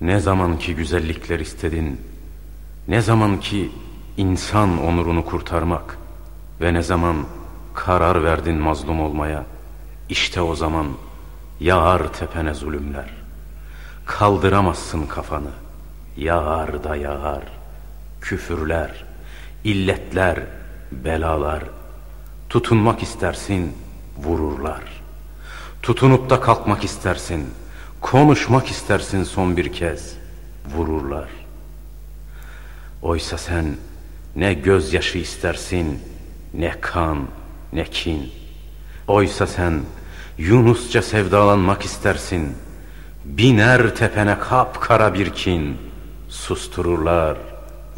Ne zaman ki güzellikler istedin, ne zaman ki insan onurunu kurtarmak ve ne zaman karar verdin mazlum olmaya, işte o zaman yağar tepene zulümler. Kaldıramazsın kafanı, yağar da yağar, küfürler, illetler, belalar. Tutunmak istersin, vururlar. Tutunup da kalkmak istersin, konuşmak istersin son bir kez, vururlar. Oysa sen ne gözyaşı istersin, ne kan, ne kin. Oysa sen Yunusça sevdalanmak istersin. Biner tepene kapkara bir kin. Sustururlar,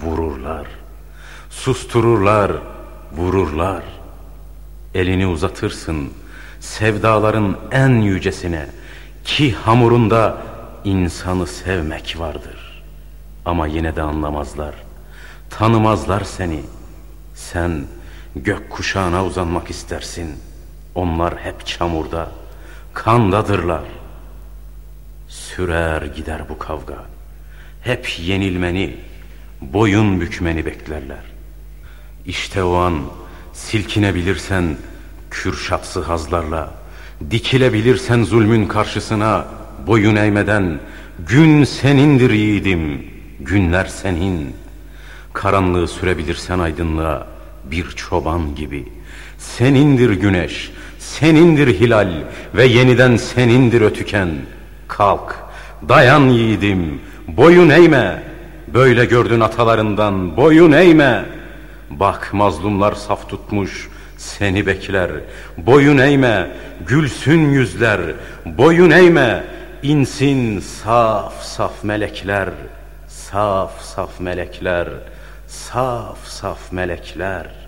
vururlar. Sustururlar, vururlar. Elini uzatırsın sevdaların en yücesine ki hamurunda insanı sevmek vardır. Ama yine de anlamazlar. Tanımazlar seni. Sen gök kuşağına uzanmak istersin. Onlar hep çamurda, kandadırlar. Sürer gider bu kavga. Hep yenilmeni, boyun bükmeni beklerler. İşte o an silkinebilirsen kürşatsı hazlarla, dikilebilirsen zulmün karşısına boyun eğmeden gün senindir yiğidim, günler senin. Karanlığı sürebilirsen aydınlığa bir çoban gibi. Senindir güneş, senindir hilal ve yeniden senindir ötüken. Kalk, dayan yiğidim, boyun eğme. Böyle gördün atalarından, boyun eğme. Bak mazlumlar saf tutmuş, seni bekler. Boyun eğme, gülsün yüzler. Boyun eğme, insin saf saf melekler. Saf saf melekler, saf saf melekler.